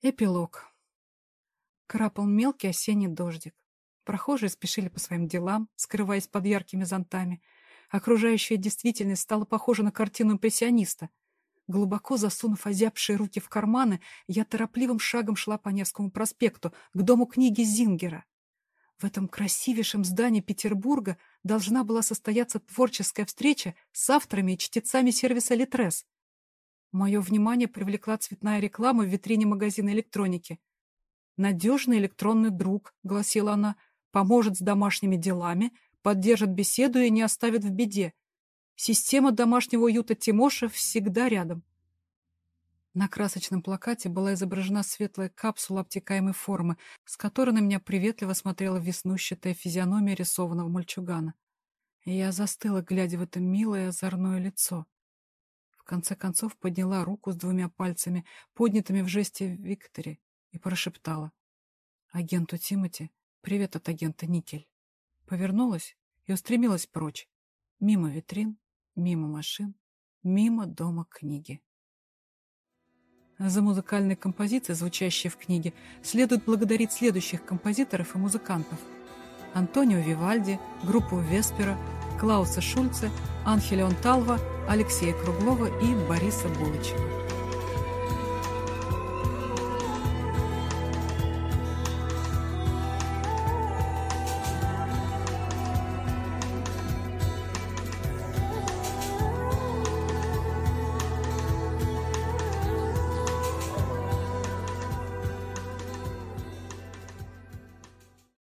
Эпилог. Крапал мелкий осенний дождик. Прохожие спешили по своим делам, скрываясь под яркими зонтами. Окружающая действительность стала похожа на картину импрессиониста. Глубоко засунув озябшие руки в карманы, я торопливым шагом шла по Невскому проспекту, к дому книги Зингера. В этом красивейшем здании Петербурга должна была состояться творческая встреча с авторами и чтецами сервиса «Литрес», Мое внимание привлекла цветная реклама в витрине магазина электроники. «Надежный электронный друг», — гласила она, — «поможет с домашними делами, поддержит беседу и не оставит в беде. Система домашнего уюта Тимоша всегда рядом». На красочном плакате была изображена светлая капсула обтекаемой формы, с которой на меня приветливо смотрела веснущатая физиономия рисованного мальчугана. И я застыла, глядя в это милое озорное лицо конце концов подняла руку с двумя пальцами, поднятыми в жесте Виктори, и прошептала. «Агенту Тимати, привет от агента Никель». Повернулась и устремилась прочь. Мимо витрин, мимо машин, мимо дома книги. За музыкальные композиции, звучащие в книге, следует благодарить следующих композиторов и музыкантов. Антонио Вивальди, группу «Веспера», Клауса Шульце, Анхелион Талва, Алексея Круглова и Бориса Булычева.